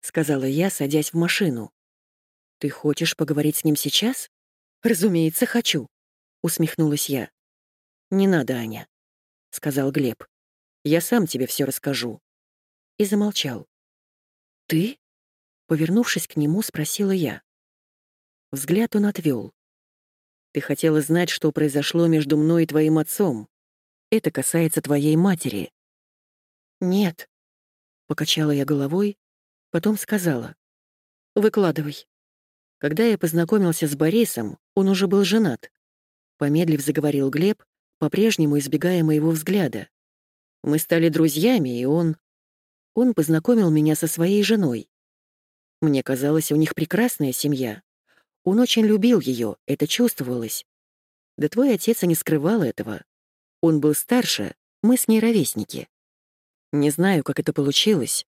сказала я, садясь в машину. Ты хочешь поговорить с ним сейчас? Разумеется, хочу, усмехнулась я. Не надо, Аня, сказал Глеб. Я сам тебе все расскажу. И замолчал. «Ты?» — повернувшись к нему, спросила я. Взгляд он отвел. «Ты хотела знать, что произошло между мной и твоим отцом. Это касается твоей матери». «Нет», — покачала я головой, потом сказала. «Выкладывай». Когда я познакомился с Борисом, он уже был женат. Помедлив заговорил Глеб, по-прежнему избегая моего взгляда. Мы стали друзьями, и он... Он познакомил меня со своей женой. Мне казалось, у них прекрасная семья. Он очень любил ее, это чувствовалось. Да твой отец и не скрывал этого. Он был старше, мы с ней ровесники. Не знаю, как это получилось.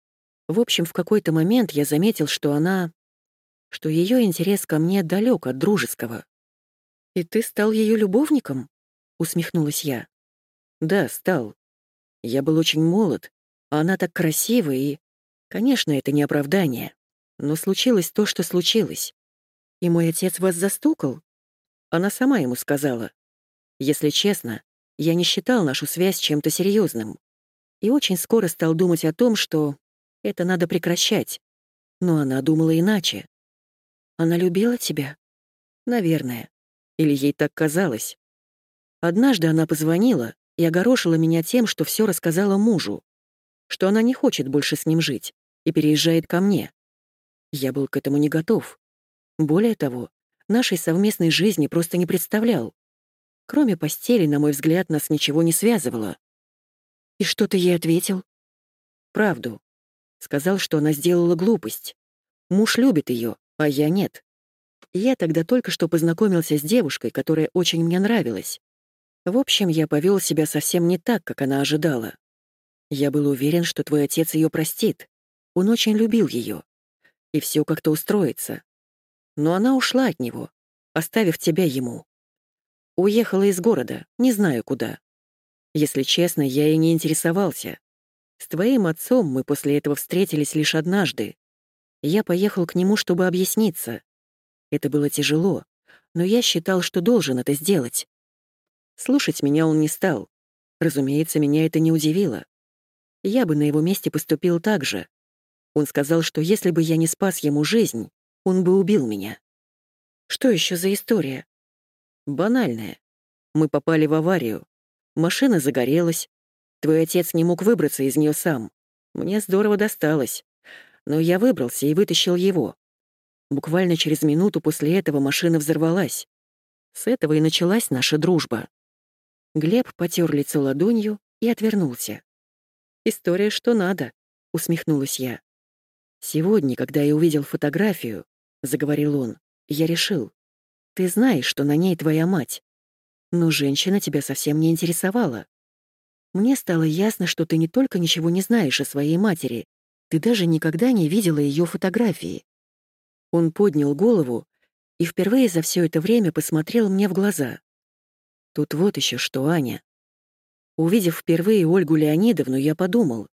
В общем, в какой-то момент я заметил, что она... что ее интерес ко мне далек от дружеского. «И ты стал ее любовником?» — усмехнулась я. «Да, стал. Я был очень молод, а она так красива и... Конечно, это не оправдание. Но случилось то, что случилось. И мой отец вас застукал? Она сама ему сказала. Если честно, я не считал нашу связь чем-то серьезным. И очень скоро стал думать о том, что это надо прекращать. Но она думала иначе. Она любила тебя? Наверное. Или ей так казалось. Однажды она позвонила и огорошила меня тем, что все рассказала мужу что она не хочет больше с ним жить и переезжает ко мне. Я был к этому не готов. Более того, нашей совместной жизни просто не представлял. Кроме постели, на мой взгляд, нас ничего не связывало. И что ты ей ответил? Правду. Сказал, что она сделала глупость. Муж любит ее, а я нет. Я тогда только что познакомился с девушкой, которая очень мне нравилась. В общем, я повел себя совсем не так, как она ожидала. Я был уверен, что твой отец ее простит. Он очень любил ее. И все как-то устроится. Но она ушла от него, оставив тебя ему. Уехала из города, не знаю куда. Если честно, я и не интересовался. С твоим отцом мы после этого встретились лишь однажды. Я поехал к нему, чтобы объясниться. Это было тяжело, но я считал, что должен это сделать. Слушать меня он не стал. Разумеется, меня это не удивило. Я бы на его месте поступил так же. Он сказал, что если бы я не спас ему жизнь, он бы убил меня. Что еще за история? Банальная. Мы попали в аварию. Машина загорелась. Твой отец не мог выбраться из нее сам. Мне здорово досталось. Но я выбрался и вытащил его. Буквально через минуту после этого машина взорвалась. С этого и началась наша дружба. Глеб потер лицо ладонью и отвернулся. «История что надо», — усмехнулась я. «Сегодня, когда я увидел фотографию», — заговорил он, — «я решил. Ты знаешь, что на ней твоя мать. Но женщина тебя совсем не интересовала. Мне стало ясно, что ты не только ничего не знаешь о своей матери, ты даже никогда не видела ее фотографии. Он поднял голову и впервые за все это время посмотрел мне в глаза. Тут вот еще что, Аня. Увидев впервые Ольгу Леонидовну, я подумал.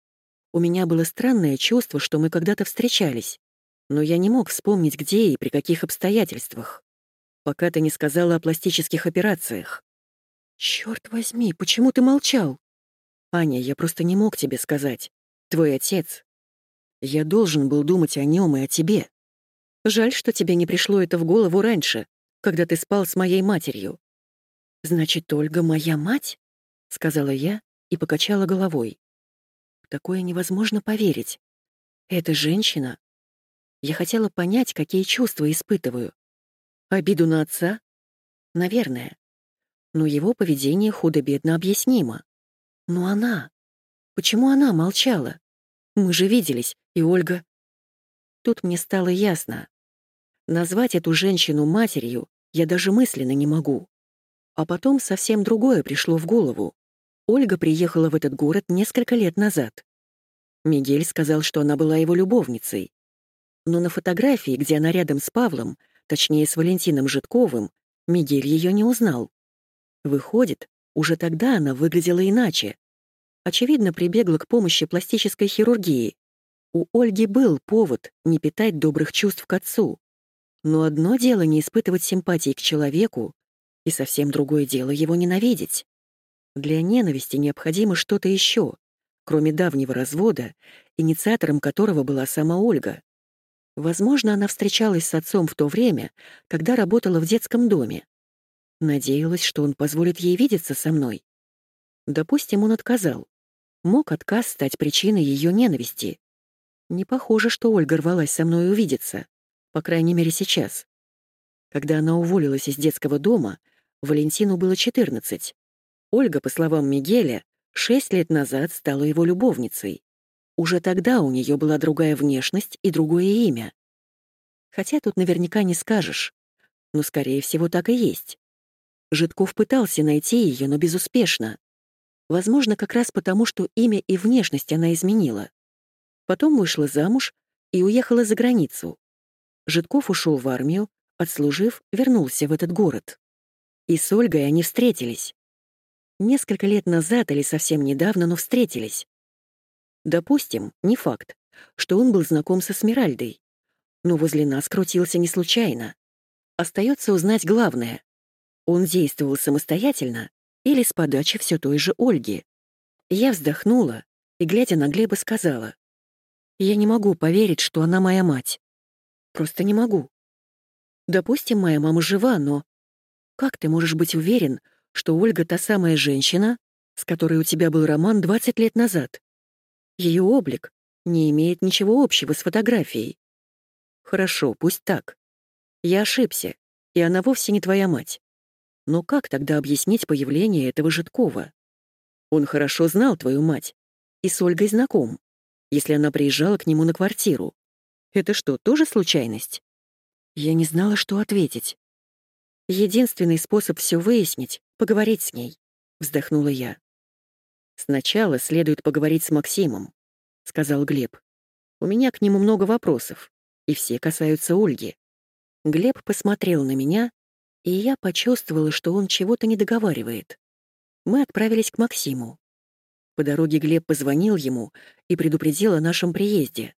У меня было странное чувство, что мы когда-то встречались, но я не мог вспомнить, где и при каких обстоятельствах. Пока ты не сказала о пластических операциях. Черт возьми, почему ты молчал? Аня, я просто не мог тебе сказать. Твой отец. Я должен был думать о нем и о тебе. Жаль, что тебе не пришло это в голову раньше, когда ты спал с моей матерью. Значит, Ольга моя мать? сказала я и покачала головой. В такое невозможно поверить. Эта женщина. Я хотела понять, какие чувства испытываю. Обиду на отца? Наверное. Но его поведение худо-бедно объяснимо. Но она... Почему она молчала? Мы же виделись, и Ольга... Тут мне стало ясно. Назвать эту женщину матерью я даже мысленно не могу. А потом совсем другое пришло в голову. Ольга приехала в этот город несколько лет назад. Мигель сказал, что она была его любовницей. Но на фотографии, где она рядом с Павлом, точнее, с Валентином Житковым, Мигель ее не узнал. Выходит, уже тогда она выглядела иначе. Очевидно, прибегла к помощи пластической хирургии. У Ольги был повод не питать добрых чувств к отцу. Но одно дело не испытывать симпатии к человеку, и совсем другое дело его ненавидеть. Для ненависти необходимо что-то еще, кроме давнего развода, инициатором которого была сама Ольга. Возможно, она встречалась с отцом в то время, когда работала в детском доме. Надеялась, что он позволит ей видеться со мной. Допустим, он отказал. Мог отказ стать причиной ее ненависти. Не похоже, что Ольга рвалась со мной увидеться. По крайней мере, сейчас. Когда она уволилась из детского дома, Валентину было 14. Ольга, по словам Мигеля, шесть лет назад стала его любовницей. Уже тогда у нее была другая внешность и другое имя. Хотя тут наверняка не скажешь. Но, скорее всего, так и есть. Житков пытался найти ее, но безуспешно. Возможно, как раз потому, что имя и внешность она изменила. Потом вышла замуж и уехала за границу. Житков ушел в армию, отслужив, вернулся в этот город. И с Ольгой они встретились. Несколько лет назад или совсем недавно, но встретились. Допустим, не факт, что он был знаком со Смиральдой. Но возле нас крутился не случайно. Остается узнать главное. Он действовал самостоятельно или с подачи все той же Ольги. Я вздохнула и, глядя на Глеба, сказала. «Я не могу поверить, что она моя мать. Просто не могу. Допустим, моя мама жива, но... Как ты можешь быть уверен, что Ольга та самая женщина, с которой у тебя был роман 20 лет назад? Ее облик не имеет ничего общего с фотографией. Хорошо, пусть так. Я ошибся, и она вовсе не твоя мать. Но как тогда объяснить появление этого Житкова? Он хорошо знал твою мать и с Ольгой знаком, если она приезжала к нему на квартиру. Это что, тоже случайность? Я не знала, что ответить. Единственный способ все выяснить — поговорить с ней, вздохнула я. Сначала следует поговорить с Максимом, сказал Глеб. У меня к нему много вопросов, и все касаются Ольги. Глеб посмотрел на меня и я почувствовала, что он чего-то не договаривает. Мы отправились к Максиму. По дороге Глеб позвонил ему и предупредил о нашем приезде.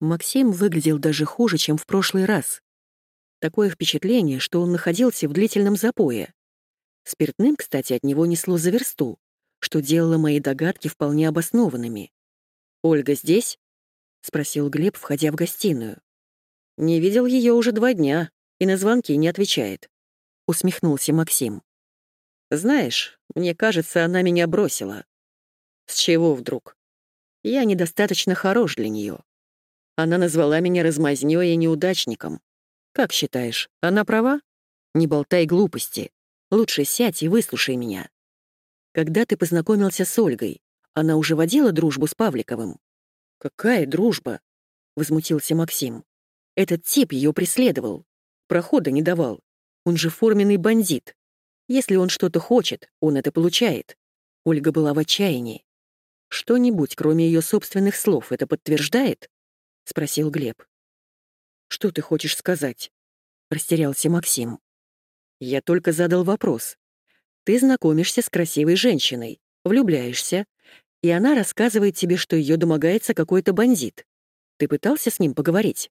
Максим выглядел даже хуже, чем в прошлый раз. Такое впечатление, что он находился в длительном запое. Спиртным, кстати, от него несло за версту, что делало мои догадки вполне обоснованными. «Ольга здесь?» — спросил Глеб, входя в гостиную. «Не видел ее уже два дня и на звонки не отвечает. — усмехнулся Максим. «Знаешь, мне кажется, она меня бросила. С чего вдруг? Я недостаточно хорош для нее. Она назвала меня размазнёй и неудачником. Как считаешь, она права? Не болтай глупости. Лучше сядь и выслушай меня. Когда ты познакомился с Ольгой, она уже водила дружбу с Павликовым? Какая дружба? Возмутился Максим. Этот тип ее преследовал. Прохода не давал. Он же форменный бандит. Если он что-то хочет, он это получает. Ольга была в отчаянии. Что-нибудь, кроме ее собственных слов, это подтверждает? — спросил Глеб. «Что ты хочешь сказать?» — растерялся Максим. «Я только задал вопрос. Ты знакомишься с красивой женщиной, влюбляешься, и она рассказывает тебе, что ее домогается какой-то бандит. Ты пытался с ним поговорить?»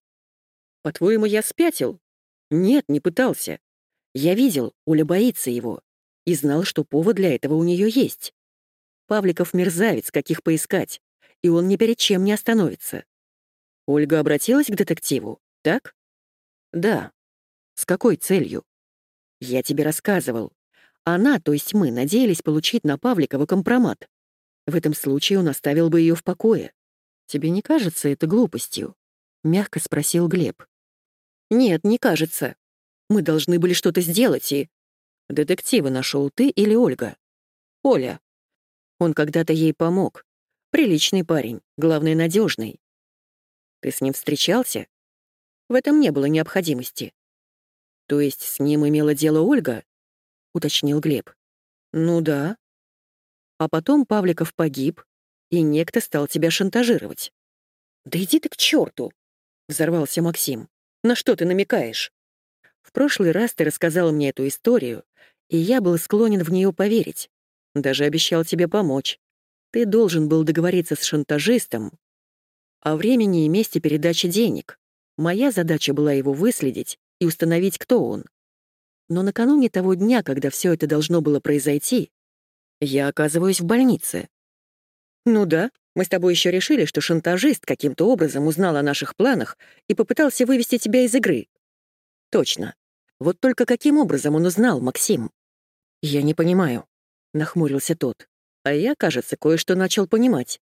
«По-твоему, я спятил?» «Нет, не пытался. Я видел, Оля боится его, и знал, что повод для этого у нее есть. Павликов мерзавец, каких поискать, и он ни перед чем не остановится. Ольга обратилась к детективу, так? Да. С какой целью? Я тебе рассказывал. Она, то есть мы, надеялись получить на Павликова компромат. В этом случае он оставил бы ее в покое. Тебе не кажется это глупостью? Мягко спросил Глеб. Нет, не кажется. Мы должны были что-то сделать и... Детектива нашел ты или Ольга? Оля. Он когда-то ей помог. Приличный парень, главное, надежный. Ты с ним встречался? В этом не было необходимости. То есть с ним имела дело Ольга? Уточнил Глеб. Ну да. А потом Павликов погиб, и некто стал тебя шантажировать. Да иди ты к черту! Взорвался Максим. На что ты намекаешь? В прошлый раз ты рассказал мне эту историю, и я был склонен в нее поверить. Даже обещал тебе помочь. Ты должен был договориться с шантажистом, о времени и месте передачи денег. Моя задача была его выследить и установить, кто он. Но накануне того дня, когда все это должно было произойти, я оказываюсь в больнице. Ну да, мы с тобой еще решили, что шантажист каким-то образом узнал о наших планах и попытался вывести тебя из игры. Точно. Вот только каким образом он узнал, Максим? Я не понимаю, нахмурился тот. А я, кажется, кое-что начал понимать.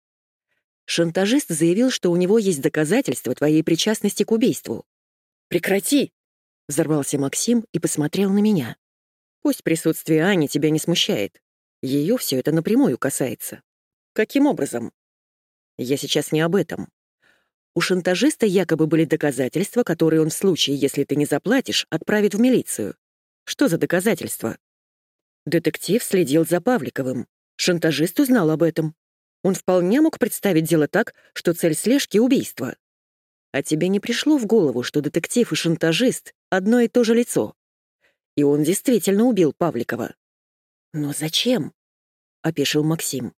Шантажист заявил, что у него есть доказательства твоей причастности к убийству. «Прекрати!» — взорвался Максим и посмотрел на меня. «Пусть присутствие Ани тебя не смущает. Ее все это напрямую касается. Каким образом?» «Я сейчас не об этом. У шантажиста якобы были доказательства, которые он в случае, если ты не заплатишь, отправит в милицию. Что за доказательства?» Детектив следил за Павликовым. Шантажист узнал об этом. Он вполне мог представить дело так, что цель слежки — убийство. А тебе не пришло в голову, что детектив и шантажист — одно и то же лицо? И он действительно убил Павликова. «Но зачем?» — опешил Максим.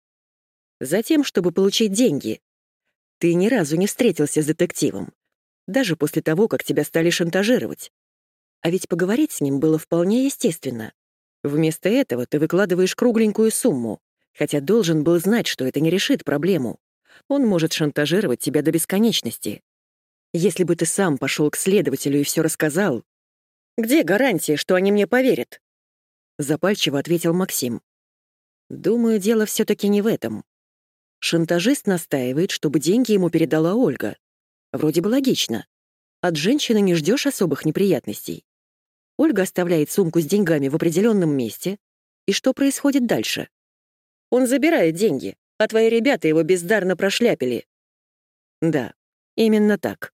«Затем, чтобы получить деньги. Ты ни разу не встретился с детективом, даже после того, как тебя стали шантажировать. А ведь поговорить с ним было вполне естественно. Вместо этого ты выкладываешь кругленькую сумму, хотя должен был знать, что это не решит проблему. Он может шантажировать тебя до бесконечности. Если бы ты сам пошел к следователю и все рассказал... Где гарантия, что они мне поверят? Запальчиво ответил Максим. Думаю, дело все таки не в этом. Шантажист настаивает, чтобы деньги ему передала Ольга. Вроде бы логично. От женщины не ждешь особых неприятностей. Ольга оставляет сумку с деньгами в определенном месте. И что происходит дальше? Он забирает деньги, а твои ребята его бездарно прошляпили». «Да, именно так.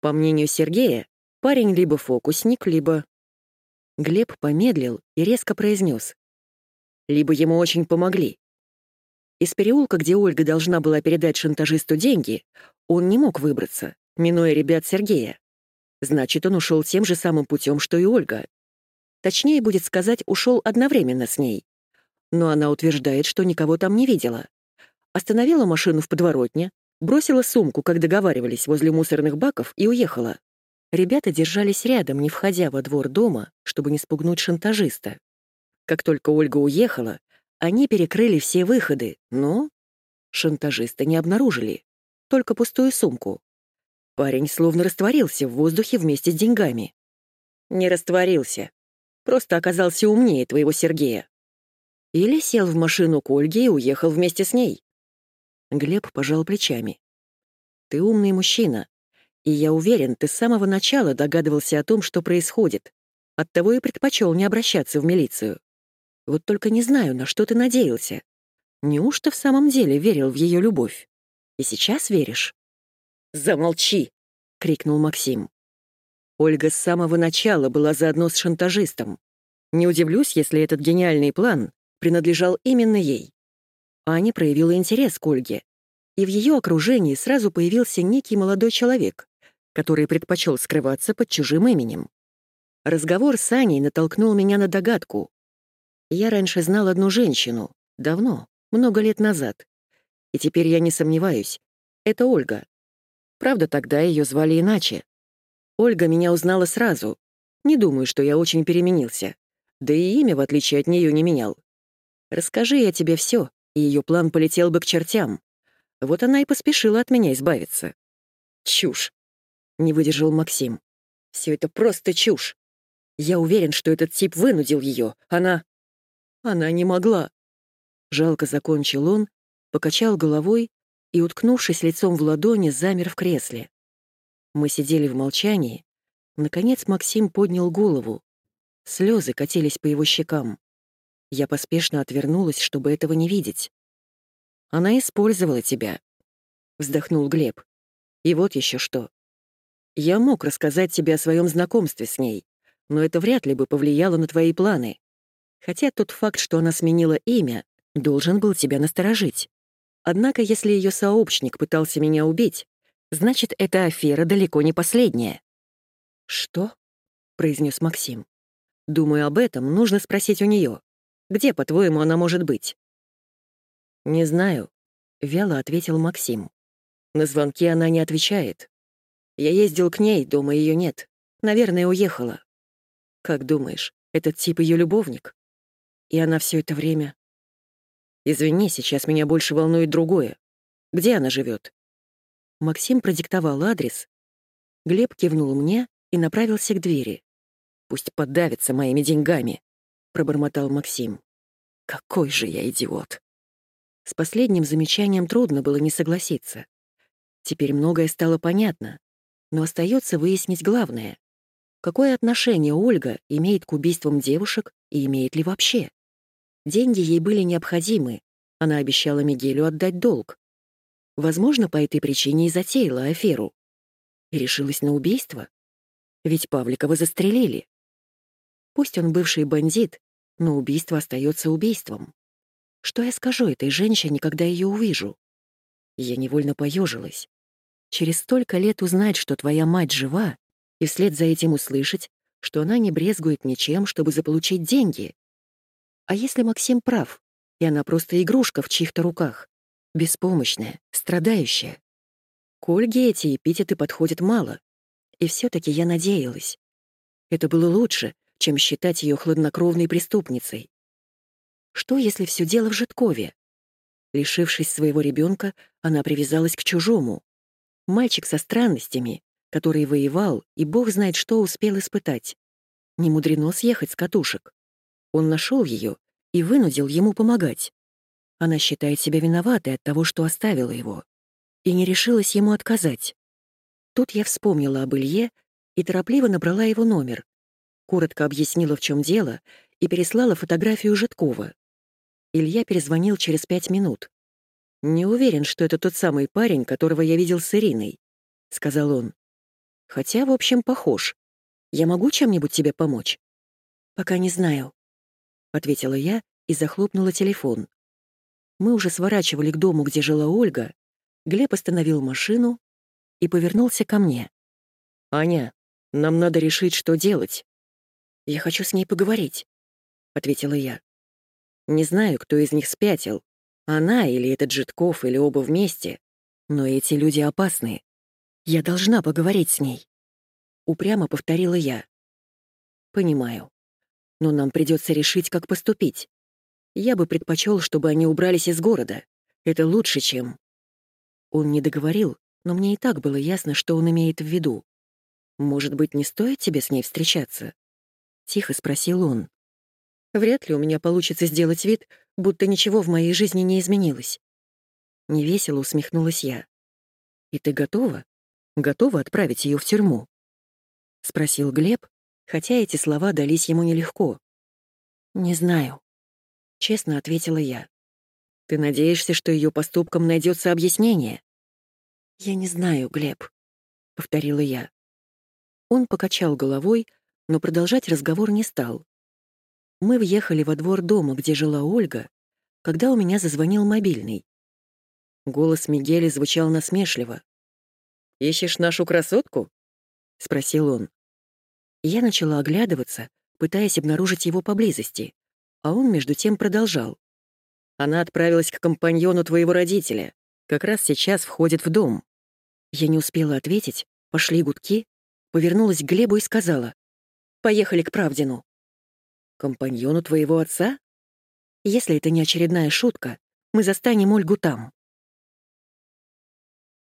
По мнению Сергея, парень либо фокусник, либо...» Глеб помедлил и резко произнес. «Либо ему очень помогли. Из переулка, где Ольга должна была передать шантажисту деньги, он не мог выбраться, минуя ребят Сергея. Значит, он ушел тем же самым путем, что и Ольга. Точнее будет сказать, ушел одновременно с ней но она утверждает, что никого там не видела. Остановила машину в подворотне, бросила сумку, как договаривались, возле мусорных баков и уехала. Ребята держались рядом, не входя во двор дома, чтобы не спугнуть шантажиста. Как только Ольга уехала, они перекрыли все выходы, но шантажиста не обнаружили, только пустую сумку. Парень словно растворился в воздухе вместе с деньгами. Не растворился, просто оказался умнее твоего Сергея. Или сел в машину к Ольге и уехал вместе с ней. Глеб пожал плечами. «Ты умный мужчина. И я уверен, ты с самого начала догадывался о том, что происходит. Оттого и предпочел не обращаться в милицию. Вот только не знаю, на что ты надеялся. Неужто в самом деле верил в ее любовь? И сейчас веришь? «Замолчи!» — крикнул Максим. Ольга с самого начала была заодно с шантажистом. Не удивлюсь, если этот гениальный план принадлежал именно ей. Аня проявила интерес к Ольге, и в ее окружении сразу появился некий молодой человек, который предпочел скрываться под чужим именем. Разговор с Аней натолкнул меня на догадку. Я раньше знал одну женщину, давно, много лет назад. И теперь я не сомневаюсь, это Ольга. Правда, тогда ее звали иначе. Ольга меня узнала сразу. Не думаю, что я очень переменился. Да и имя, в отличие от нее, не менял. Расскажи я тебе все, и ее план полетел бы к чертям. Вот она и поспешила от меня избавиться. Чушь. Не выдержал Максим. Все это просто чушь. Я уверен, что этот тип вынудил ее. Она... Она не могла. Жалко закончил он, покачал головой и, уткнувшись лицом в ладони, замер в кресле. Мы сидели в молчании. Наконец Максим поднял голову. Слезы катились по его щекам. Я поспешно отвернулась, чтобы этого не видеть. «Она использовала тебя», — вздохнул Глеб. «И вот еще что. Я мог рассказать тебе о своем знакомстве с ней, но это вряд ли бы повлияло на твои планы. Хотя тот факт, что она сменила имя, должен был тебя насторожить. Однако, если ее сообщник пытался меня убить, значит, эта афера далеко не последняя. «Что?» — произнес Максим. «Думаю, об этом нужно спросить у нее. Где, по-твоему, она может быть?» «Не знаю», — вяло ответил Максим. «На звонки она не отвечает. Я ездил к ней, дома ее нет. Наверное, уехала. Как думаешь, этот тип ее любовник? И она все это время... Извини, сейчас меня больше волнует другое. Где она живет? Максим продиктовал адрес. Глеб кивнул мне и направился к двери. «Пусть подавится моими деньгами», — пробормотал Максим. «Какой же я идиот!» С последним замечанием трудно было не согласиться. Теперь многое стало понятно, но остается выяснить главное. Какое отношение Ольга имеет к убийствам девушек и имеет ли вообще? Деньги ей были необходимы, она обещала Мигелю отдать долг. Возможно, по этой причине и затеяла аферу. И решилась на убийство. Ведь Павликова застрелили. Пусть он бывший бандит, но убийство остается убийством. Что я скажу этой женщине, когда ее увижу? Я невольно поежилась. Через столько лет узнать, что твоя мать жива, и вслед за этим услышать, что она не брезгует ничем, чтобы заполучить деньги. А если Максим прав, и она просто игрушка в чьих-то руках, беспомощная, страдающая? К Ольге эти эпитеты подходят мало, и все таки я надеялась. Это было лучше, чем считать ее хладнокровной преступницей. Что, если все дело в Житкове? Лишившись своего ребенка, она привязалась к чужому. Мальчик со странностями, который воевал, и бог знает, что успел испытать. Не мудрено съехать с катушек. Он нашел ее и вынудил ему помогать. Она считает себя виноватой от того, что оставила его, и не решилась ему отказать. Тут я вспомнила об Илье и торопливо набрала его номер, коротко объяснила, в чем дело, и переслала фотографию Житкова. Илья перезвонил через пять минут. «Не уверен, что это тот самый парень, которого я видел с Ириной», — сказал он. Хотя, в общем, похож. Я могу чем-нибудь тебе помочь? Пока не знаю, ответила я и захлопнула телефон. Мы уже сворачивали к дому, где жила Ольга. Глеб остановил машину и повернулся ко мне. «Аня, нам надо решить, что делать». «Я хочу с ней поговорить», — ответила я. «Не знаю, кто из них спятил, она или этот Житков, или оба вместе, но эти люди опасные. Я должна поговорить с ней. Упрямо повторила я. Понимаю. Но нам придется решить, как поступить. Я бы предпочел, чтобы они убрались из города. Это лучше, чем... Он не договорил, но мне и так было ясно, что он имеет в виду. «Может быть, не стоит тебе с ней встречаться?» Тихо спросил он. «Вряд ли у меня получится сделать вид, будто ничего в моей жизни не изменилось». Невесело усмехнулась я. «И ты готова?» готова отправить ее в тюрьму?» — спросил Глеб, хотя эти слова дались ему нелегко. «Не знаю», — честно ответила я. «Ты надеешься, что ее поступкам найдется объяснение?» «Я не знаю, Глеб», — повторила я. Он покачал головой, но продолжать разговор не стал. Мы въехали во двор дома, где жила Ольга, когда у меня зазвонил мобильный. Голос Мигеля звучал насмешливо. «Ищешь нашу красотку?» — спросил он. Я начала оглядываться, пытаясь обнаружить его поблизости, а он между тем продолжал. «Она отправилась к компаньону твоего родителя. Как раз сейчас входит в дом». Я не успела ответить, пошли гудки, повернулась к Глебу и сказала. «Поехали к Правдину». «Компаньону твоего отца?» «Если это не очередная шутка, мы застанем Ольгу там».